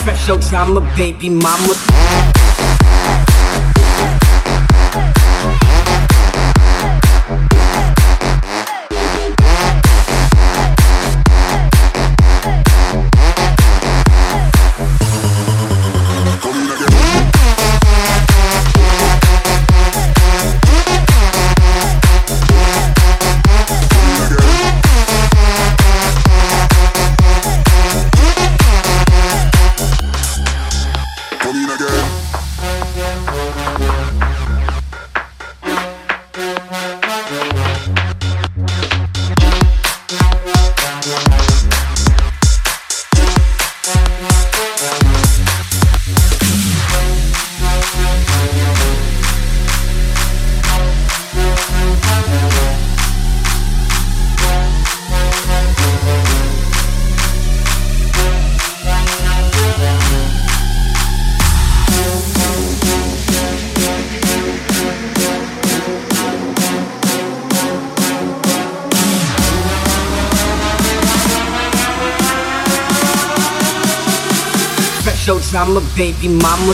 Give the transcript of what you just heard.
Special of baby mama Come Time of baby mama